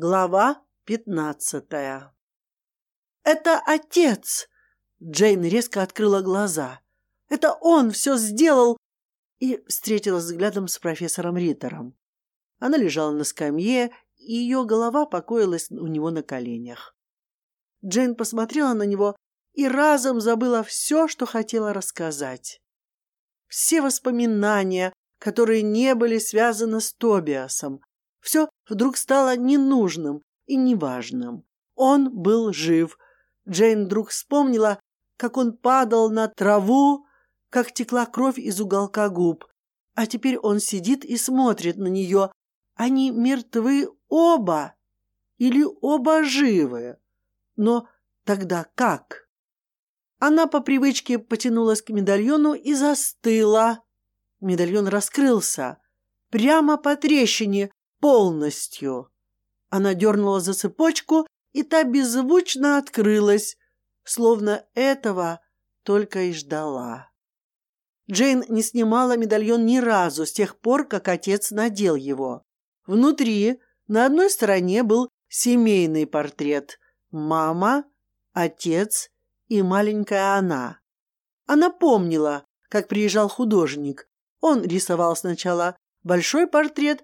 Глава пятнадцатая. «Это отец!» Джейн резко открыла глаза. «Это он все сделал!» И встретилась взглядом с профессором Риттером. Она лежала на скамье, и ее голова покоилась у него на коленях. Джейн посмотрела на него и разом забыла все, что хотела рассказать. Все воспоминания, которые не были связаны с Тобиасом, все вдруг стало ненужным и неважным. Он был жив. Джейн вдруг вспомнила, как он падал на траву, как текла кровь из уголка губ. А теперь он сидит и смотрит на нее. Они мертвы оба или оба живы. Но тогда как? Она по привычке потянулась к медальону и застыла. Медальон раскрылся. Прямо по трещине, полностью. Она дернула за цепочку, и та беззвучно открылась, словно этого только и ждала. Джейн не снимала медальон ни разу с тех пор, как отец надел его. Внутри на одной стороне был семейный портрет. Мама, отец и маленькая она. Она помнила, как приезжал художник. Он рисовал сначала большой портрет,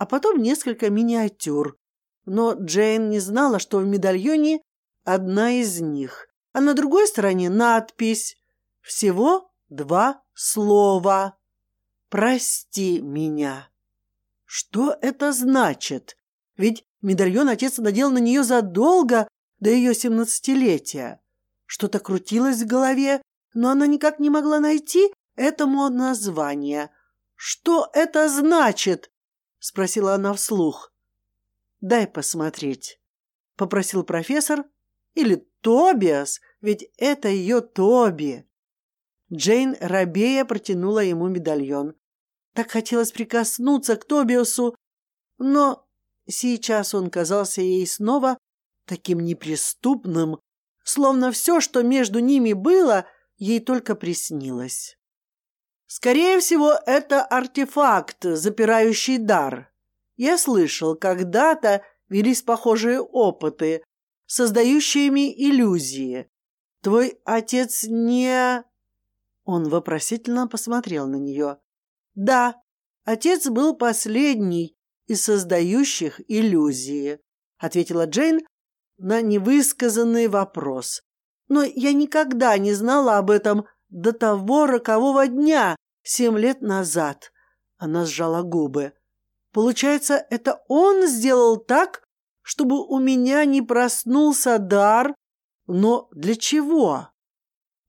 а потом несколько миниатюр. Но Джейн не знала, что в медальоне одна из них, а на другой стороне надпись. Всего два слова. «Прости меня». Что это значит? Ведь медальон отец надел на нее задолго до ее семнадцатилетия. Что-то крутилось в голове, но она никак не могла найти этому название. Что это значит? — спросила она вслух. «Дай посмотреть», — попросил профессор. «Или Тобиас, ведь это ее Тоби». Джейн рабея протянула ему медальон. Так хотелось прикоснуться к Тобиасу, но сейчас он казался ей снова таким неприступным, словно все, что между ними было, ей только приснилось. Скорее всего, это артефакт, запирающий дар. Я слышал, когда-то велись похожие опыты, создающими иллюзии. Твой отец не... Он вопросительно посмотрел на нее. Да, отец был последний из создающих иллюзии, ответила Джейн на невысказанный вопрос. Но я никогда не знала об этом до того рокового дня, семь лет назад. Она сжала губы. Получается, это он сделал так, чтобы у меня не проснулся дар? Но для чего?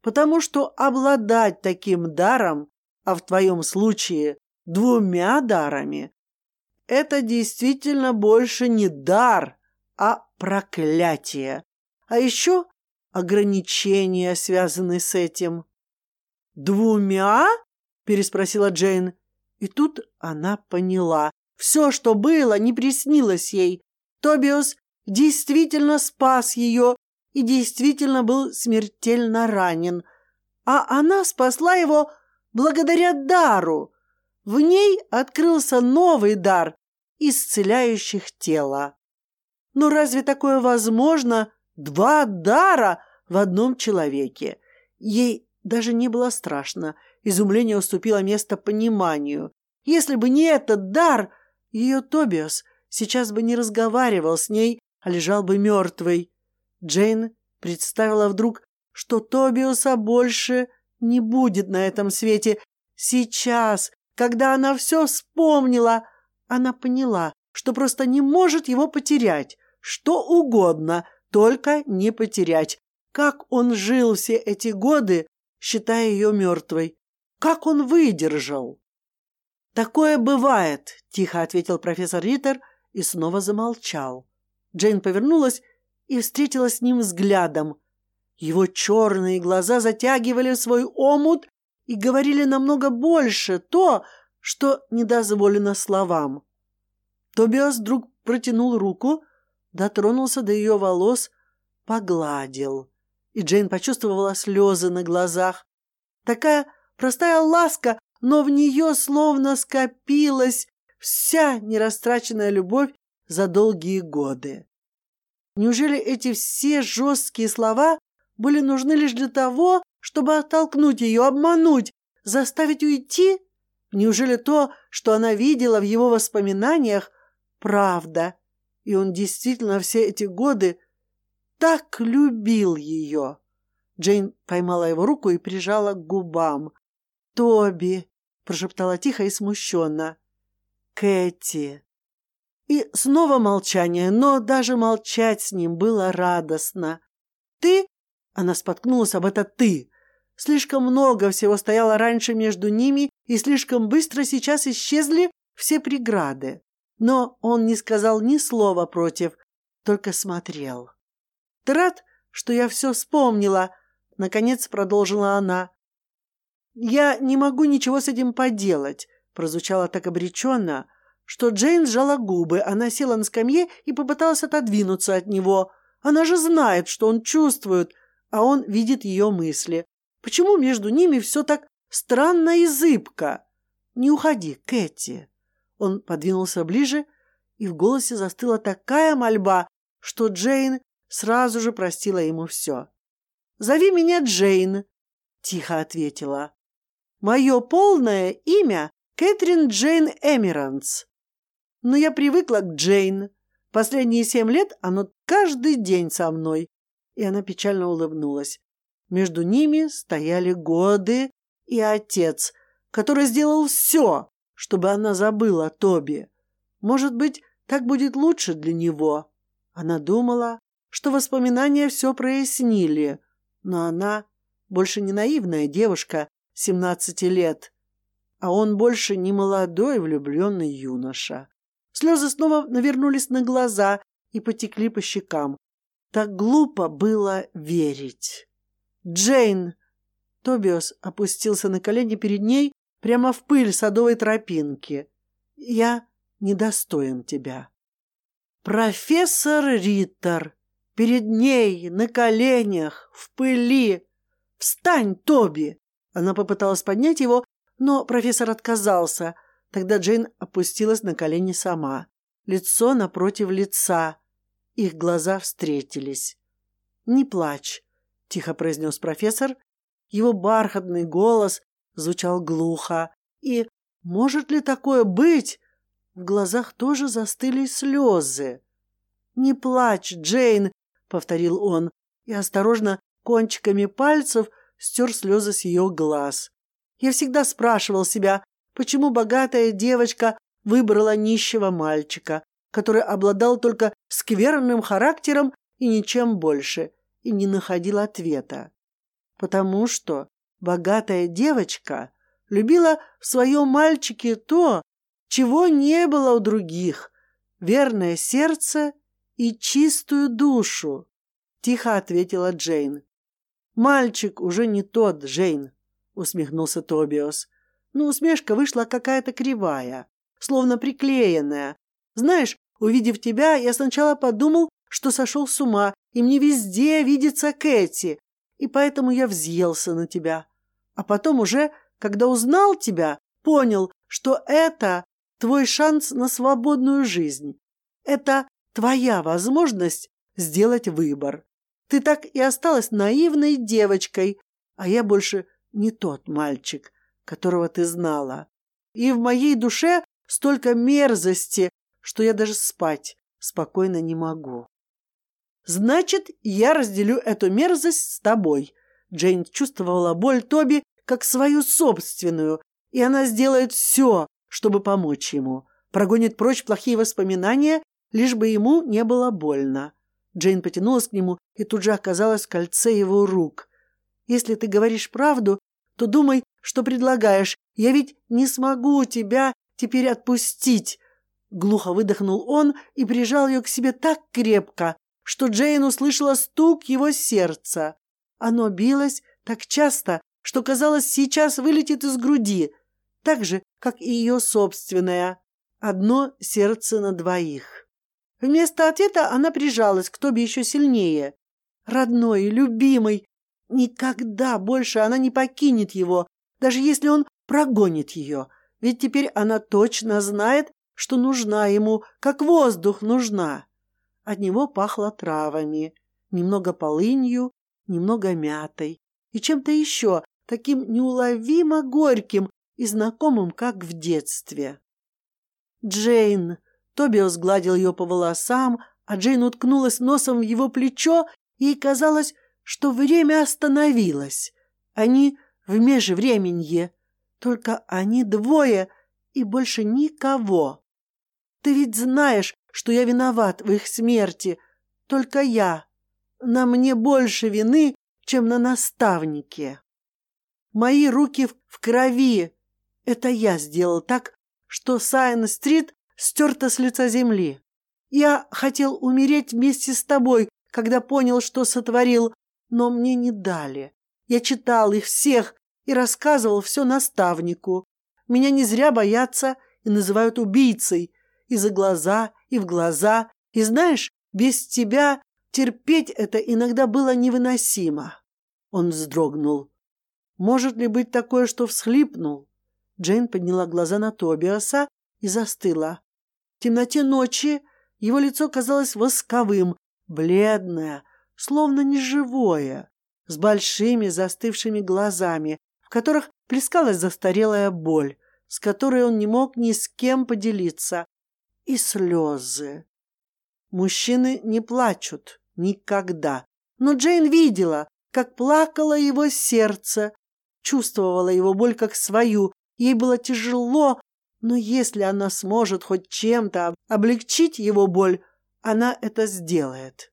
Потому что обладать таким даром, а в твоем случае двумя дарами, это действительно больше не дар, а проклятие. А еще ограничения, связанные с этим. «Двумя?» — переспросила Джейн. И тут она поняла. Все, что было, не приснилось ей. Тобиос действительно спас ее и действительно был смертельно ранен. А она спасла его благодаря дару. В ней открылся новый дар, исцеляющих тело. Но разве такое возможно? Два дара в одном человеке. Ей даже не было страшно. Изумление уступило место пониманию. Если бы не этот дар, ее Тобиас сейчас бы не разговаривал с ней, а лежал бы мертвый. Джейн представила вдруг, что Тобиуса больше не будет на этом свете. Сейчас, когда она все вспомнила, она поняла, что просто не может его потерять. Что угодно, только не потерять. Как он жил все эти годы, считая ее мертвой. Как он выдержал? «Такое бывает», — тихо ответил профессор Риттер и снова замолчал. Джейн повернулась и встретилась с ним взглядом. Его черные глаза затягивали свой омут и говорили намного больше то, что не дозволено словам. Тобиас вдруг протянул руку, дотронулся до ее волос, погладил и Джейн почувствовала слезы на глазах. Такая простая ласка, но в нее словно скопилась вся нерастраченная любовь за долгие годы. Неужели эти все жесткие слова были нужны лишь для того, чтобы оттолкнуть ее, обмануть, заставить уйти? Неужели то, что она видела в его воспоминаниях, правда, и он действительно все эти годы так любил ее? Джейн поймала его руку и прижала к губам. «Тоби!» — прошептала тихо и смущенно. «Кэти!» И снова молчание, но даже молчать с ним было радостно. «Ты?» — она споткнулась об это «ты». Слишком много всего стояло раньше между ними, и слишком быстро сейчас исчезли все преграды. Но он не сказал ни слова против, только смотрел. «Ты рад, что я все вспомнила?» — наконец продолжила она. «Я не могу ничего с этим поделать», — прозвучало так обреченно, что Джейн сжала губы. Она села на скамье и попыталась отодвинуться от него. Она же знает, что он чувствует, а он видит ее мысли. Почему между ними все так странно и зыбко? Не уходи, Кэти. Он подвинулся ближе, и в голосе застыла такая мольба, что Джейн сразу же простила ему все. «Зови меня Джейн», — тихо ответила. «Мое полное имя Кэтрин Джейн Эмиранс но я привыкла к Джейн. Последние семь лет оно каждый день со мной. И она печально улыбнулась. Между ними стояли годы и отец, который сделал все, чтобы она забыла Тоби. Может быть, так будет лучше для него. Она думала, что воспоминания все прояснили, но она больше не наивная девушка семнадцати лет, а он больше не молодой влюбленный юноша. Слезы снова навернулись на глаза и потекли по щекам. Так глупо было верить. «Джейн!» Тобиос опустился на колени перед ней прямо в пыль садовой тропинки. «Я недостоин тебя». «Профессор Риттер!» Перед ней, на коленях, в пыли. «Встань, Тоби!» Она попыталась поднять его, но профессор отказался – Тогда Джейн опустилась на колени сама. Лицо напротив лица. Их глаза встретились. «Не плачь», — тихо произнес профессор. Его бархатный голос звучал глухо. И может ли такое быть? В глазах тоже застыли слезы. «Не плачь, Джейн», — повторил он, и осторожно кончиками пальцев стер слезы с ее глаз. Я всегда спрашивал себя, Почему богатая девочка выбрала нищего мальчика, который обладал только скверным характером и ничем больше, и не находил ответа? Потому что богатая девочка любила в своем мальчике то, чего не было у других — верное сердце и чистую душу, — тихо ответила Джейн. «Мальчик уже не тот, Джейн», — усмехнулся Тобиос но усмешка вышла какая-то кривая, словно приклеенная. Знаешь, увидев тебя, я сначала подумал, что сошел с ума, и мне везде видится Кэти, и поэтому я взъелся на тебя. А потом уже, когда узнал тебя, понял, что это твой шанс на свободную жизнь. Это твоя возможность сделать выбор. Ты так и осталась наивной девочкой, а я больше не тот мальчик, которого ты знала. И в моей душе столько мерзости, что я даже спать спокойно не могу. Значит, я разделю эту мерзость с тобой. Джейн чувствовала боль Тоби как свою собственную, и она сделает все, чтобы помочь ему. Прогонит прочь плохие воспоминания, лишь бы ему не было больно. Джейн потянулась к нему и тут же оказалась в кольце его рук. «Если ты говоришь правду, то думай что предлагаешь? Я ведь не смогу тебя теперь отпустить!» Глухо выдохнул он и прижал ее к себе так крепко, что Джейн услышала стук его сердца. Оно билось так часто, что, казалось, сейчас вылетит из груди, так же, как и ее собственное. Одно сердце на двоих. Вместо ответа она прижалась к Тоби еще сильнее. Родной, любимый, никогда больше она не покинет его, даже если он прогонит ее, ведь теперь она точно знает, что нужна ему, как воздух нужна. От него пахло травами, немного полынью, немного мятой и чем-то еще, таким неуловимо горьким и знакомым, как в детстве. «Джейн!» Тобиас гладил ее по волосам, а Джейн уткнулась носом в его плечо, и ей казалось, что время остановилось. Они в межвременье, только они двое и больше никого. Ты ведь знаешь, что я виноват в их смерти, только я. На мне больше вины, чем на наставнике. Мои руки в крови. Это я сделал так, что Сайн-стрит стерта с лица земли. Я хотел умереть вместе с тобой, когда понял, что сотворил, но мне не дали. Я читал их всех и рассказывал все наставнику. Меня не зря боятся и называют убийцей. И за глаза, и в глаза. И знаешь, без тебя терпеть это иногда было невыносимо. Он вздрогнул. Может ли быть такое, что всхлипнул? Джейн подняла глаза на Тобиаса и застыла. В темноте ночи его лицо казалось восковым, бледное, словно неживое, с большими застывшими глазами, в которых плескалась застарелая боль, с которой он не мог ни с кем поделиться, и слезы. Мужчины не плачут никогда, но Джейн видела, как плакало его сердце, чувствовала его боль как свою, ей было тяжело, но если она сможет хоть чем-то облегчить его боль, она это сделает.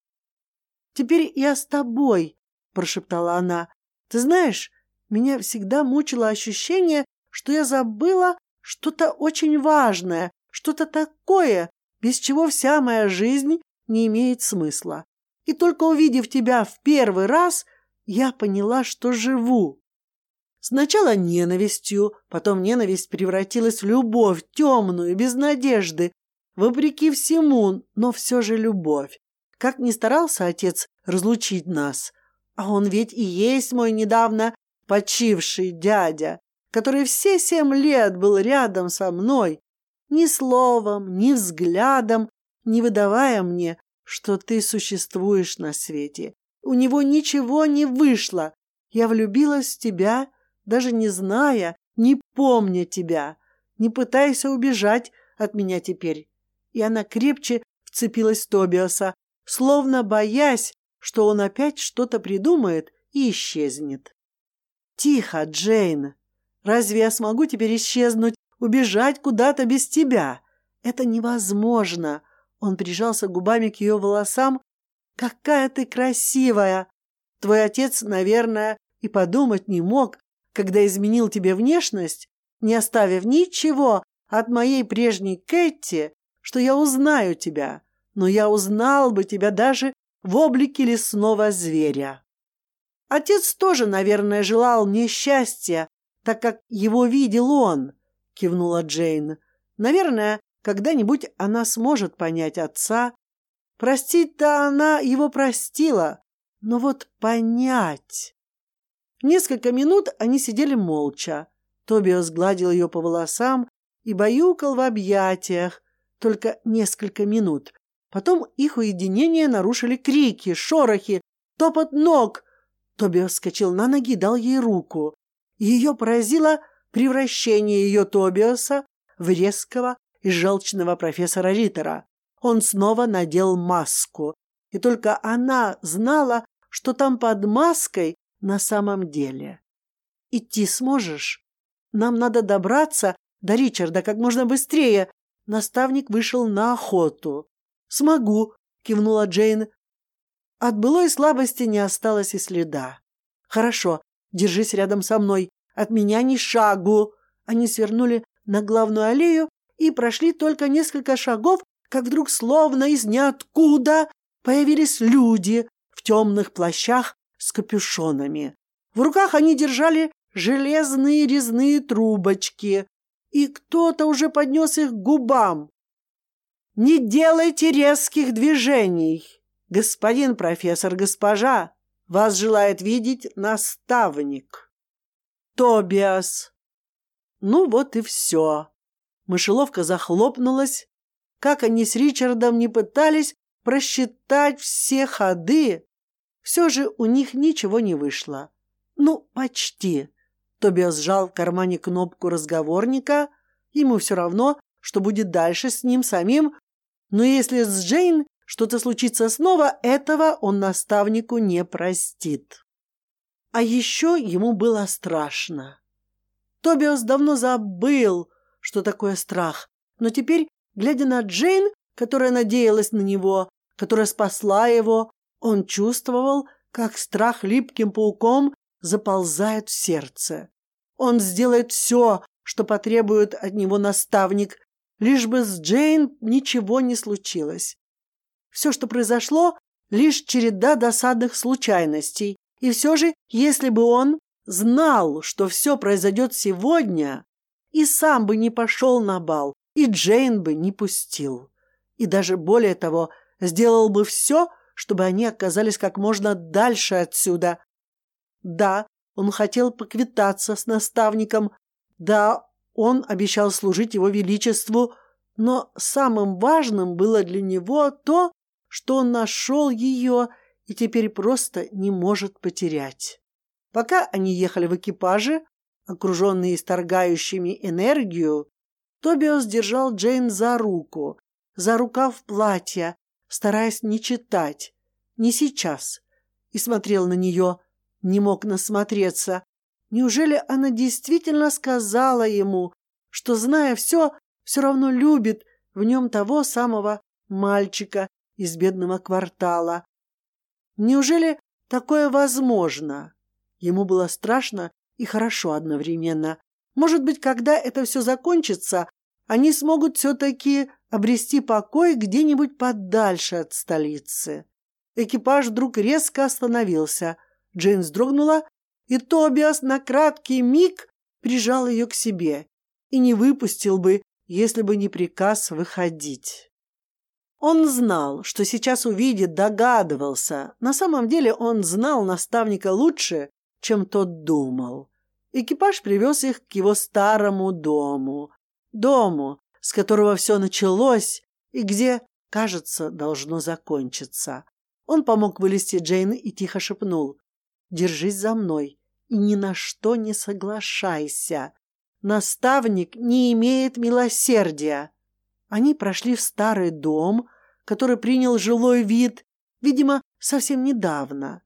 Теперь я с тобой, прошептала она. Ты знаешь, меня всегда мучило ощущение, что я забыла что-то очень важное, что-то такое, без чего вся моя жизнь не имеет смысла. И только увидев тебя в первый раз, я поняла, что живу. Сначала ненавистью, потом ненависть превратилась в любовь, темную, без надежды, вопреки всему, но все же любовь. Как ни старался отец разлучить нас, а он ведь и есть мой недавно почивший дядя, который все семь лет был рядом со мной, ни словом, ни взглядом, не выдавая мне, что ты существуешь на свете. У него ничего не вышло. Я влюбилась в тебя, даже не зная, не помня тебя. Не пытайся убежать от меня теперь. И она крепче вцепилась в Тобиаса, словно боясь, что он опять что-то придумает и исчезнет. Тихо, Джейн. Разве я смогу теперь исчезнуть, убежать куда-то без тебя? Это невозможно. Он прижался губами к ее волосам. Какая ты красивая! Твой отец, наверное, и подумать не мог, когда изменил тебе внешность, не оставив ничего от моей прежней Кэти, что я узнаю тебя но я узнал бы тебя даже в облике лесного зверя. Отец тоже, наверное, желал мне счастья, так как его видел он, кивнула Джейн. Наверное, когда-нибудь она сможет понять отца. Простить-то она его простила, но вот понять. Несколько минут они сидели молча. Тобиас гладил ее по волосам и баюкал в объятиях. Только несколько минут, Потом их уединение нарушили крики, шорохи, топот ног. Тоби вскочил на ноги и дал ей руку. Ее поразило превращение ее Тобиаса в резкого и желчного профессора Риттера. Он снова надел маску, и только она знала, что там под маской на самом деле. «Идти сможешь? Нам надо добраться до Ричарда как можно быстрее». Наставник вышел на охоту. «Смогу», — кивнула Джейн. От былой слабости не осталось и следа. «Хорошо, держись рядом со мной. От меня ни шагу». Они свернули на главную аллею и прошли только несколько шагов, как вдруг словно из ниоткуда появились люди в темных плащах с капюшонами. В руках они держали железные резные трубочки, и кто-то уже поднес их к губам. Не делайте резких движений. Господин профессор, госпожа, вас желает видеть наставник. Тобиас. Ну вот и все. Мышеловка захлопнулась. Как они с Ричардом не пытались просчитать все ходы, все же у них ничего не вышло. Ну, почти. Тобиас сжал в кармане кнопку разговорника. Ему все равно, что будет дальше с ним самим. Но если с Джейн что-то случится снова, этого он наставнику не простит. А еще ему было страшно. Тобиас давно забыл, что такое страх, но теперь, глядя на Джейн, которая надеялась на него, которая спасла его, он чувствовал, как страх липким пауком заползает в сердце. Он сделает все, что потребует от него наставник, лишь бы с Джейн ничего не случилось. Все, что произошло, лишь череда досадных случайностей. И все же, если бы он знал, что все произойдет сегодня, и сам бы не пошел на бал, и Джейн бы не пустил. И даже более того, сделал бы все, чтобы они оказались как можно дальше отсюда. Да, он хотел поквитаться с наставником. Да, он обещал служить его величеству, но самым важным было для него то, что он нашел ее и теперь просто не может потерять. Пока они ехали в экипаже, окруженные исторгающими энергию, Тобиас держал Джейн за руку, за рукав платья, стараясь не читать, не сейчас, и смотрел на нее, не мог насмотреться. Неужели она действительно сказала ему, что, зная все, все равно любит в нем того самого мальчика, из бедного квартала. Неужели такое возможно? Ему было страшно и хорошо одновременно. Может быть, когда это все закончится, они смогут все-таки обрести покой где-нибудь подальше от столицы. Экипаж вдруг резко остановился. Джейн вздрогнула, и Тобиас на краткий миг прижал ее к себе и не выпустил бы, если бы не приказ выходить. Он знал, что сейчас увидит, догадывался. На самом деле он знал наставника лучше, чем тот думал. Экипаж привез их к его старому дому. Дому, с которого все началось и где, кажется, должно закончиться. Он помог вылезти Джейн и тихо шепнул. «Держись за мной и ни на что не соглашайся. Наставник не имеет милосердия». Они прошли в старый дом, который принял жилой вид, видимо, совсем недавно.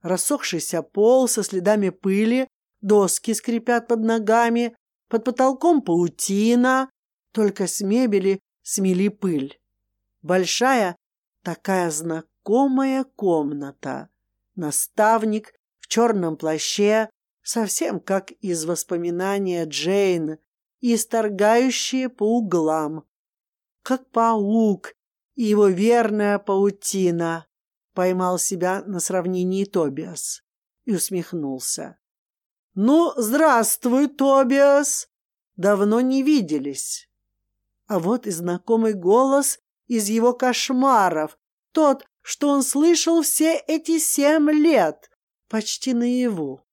Рассохшийся пол со следами пыли, доски скрипят под ногами, под потолком паутина, только с мебели смели пыль. Большая, такая знакомая комната. Наставник в черном плаще, совсем как из воспоминания Джейн, и исторгающие по углам как паук и его верная паутина. Поймал себя на сравнении Тобиас и усмехнулся. «Ну, здравствуй, Тобиас! Давно не виделись!» А вот и знакомый голос из его кошмаров, тот, что он слышал все эти семь лет, почти наяву.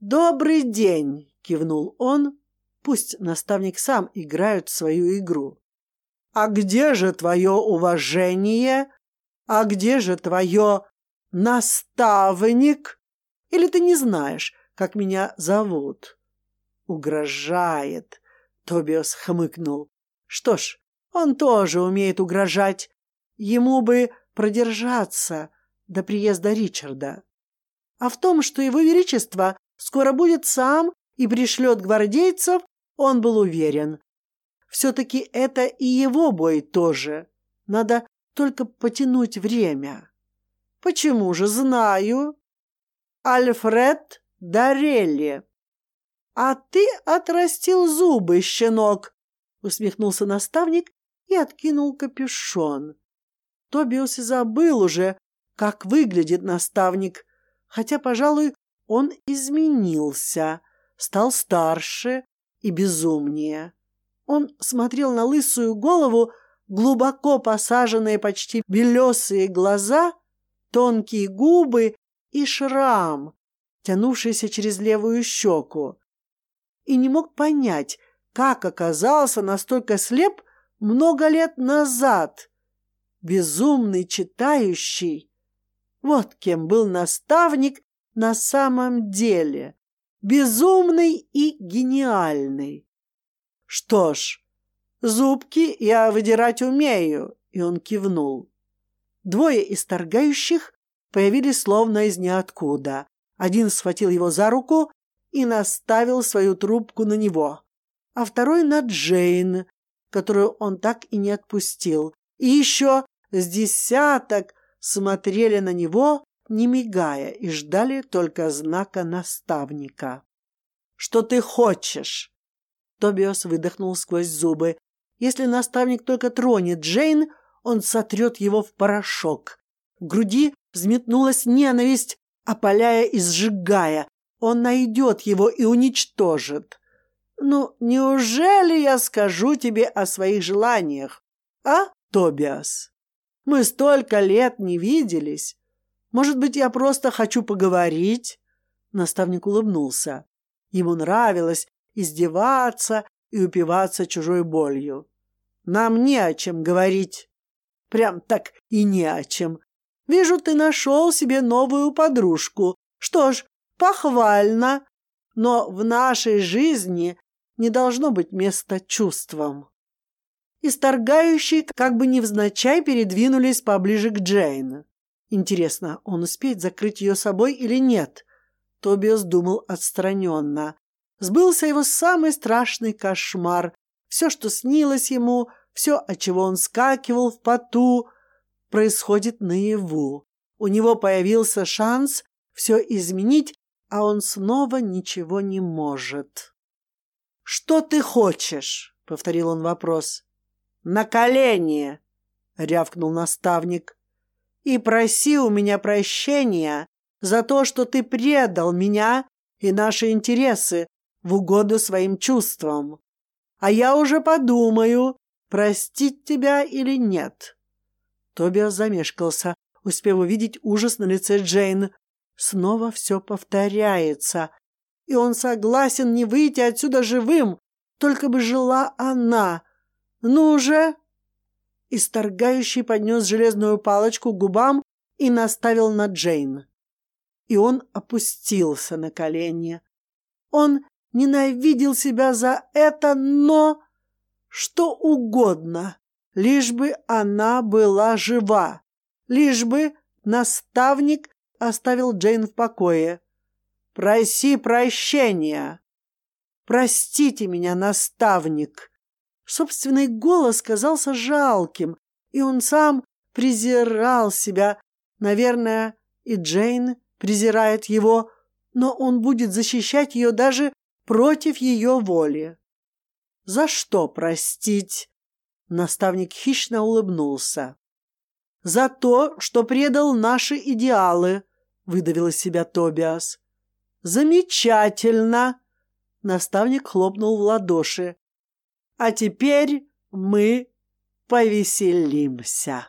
«Добрый день!» — кивнул он. Пусть наставник сам играет свою игру. А где же твое уважение? А где же твое наставник? Или ты не знаешь, как меня зовут? Угрожает. Тобиас хмыкнул. Что ж, он тоже умеет угрожать. Ему бы продержаться до приезда Ричарда. А в том, что его величество скоро будет сам и пришлет гвардейцев, он был уверен. Все-таки это и его бой тоже. Надо только потянуть время. Почему же знаю? Альфред Дарелли. А ты отрастил зубы, щенок, усмехнулся наставник и откинул капюшон. Тобиус и забыл уже, как выглядит наставник, хотя, пожалуй, он изменился, стал старше и безумнее. Он смотрел на лысую голову, глубоко посаженные почти белесые глаза, тонкие губы и шрам, тянувшийся через левую щеку. И не мог понять, как оказался настолько слеп много лет назад. Безумный читающий. Вот кем был наставник на самом деле. Безумный и гениальный. Что ж, зубки я выдирать умею, и он кивнул. Двое исторгающих появились словно из ниоткуда. Один схватил его за руку и наставил свою трубку на него, а второй на Джейн, которую он так и не отпустил. И еще с десяток смотрели на него, не мигая, и ждали только знака наставника. «Что ты хочешь?» Тобиас выдохнул сквозь зубы. «Если наставник только тронет Джейн, он сотрет его в порошок». В груди взметнулась ненависть, опаляя и сжигая. Он найдет его и уничтожит. Ну, неужели я скажу тебе о своих желаниях, а, Тобиас? Мы столько лет не виделись. Может быть, я просто хочу поговорить?» Наставник улыбнулся. Ему нравилось издеваться и упиваться чужой болью. «Нам не о чем говорить. Прям так и не о чем. Вижу, ты нашел себе новую подружку. Что ж, похвально. Но в нашей жизни не должно быть места чувствам. Исторгающие как бы невзначай передвинулись поближе к Джейн. Интересно, он успеет закрыть ее собой или нет? Тобиас думал отстраненно. Сбылся его самый страшный кошмар. Все, что снилось ему, все, от чего он скакивал в поту, происходит наяву. У него появился шанс все изменить, а он снова ничего не может. «Что ты хочешь?» — повторил он вопрос. «На колени!» — рявкнул наставник. «И проси у меня прощения за то, что ты предал меня и наши интересы в угоду своим чувствам. А я уже подумаю, простить тебя или нет». Тобиас замешкался, успев увидеть ужас на лице Джейн. Снова все повторяется и он согласен не выйти отсюда живым, только бы жила она. Ну же!» Исторгающий поднес железную палочку к губам и наставил на Джейн. И он опустился на колени. Он ненавидел себя за это, но... Что угодно, лишь бы она была жива, лишь бы наставник оставил Джейн в покое. Проси прощения. Простите меня, наставник. Собственный голос казался жалким, и он сам презирал себя. Наверное, и Джейн презирает его, но он будет защищать ее даже против ее воли. За что простить? Наставник хищно улыбнулся. За то, что предал наши идеалы, выдавил из себя Тобиас. Замечательно! Наставник хлопнул в ладоши. А теперь мы повеселимся.